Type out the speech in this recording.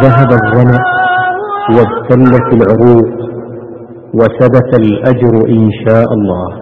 ذهب الظمأ وابتلت العروق وثبت الأجر إن شاء الله.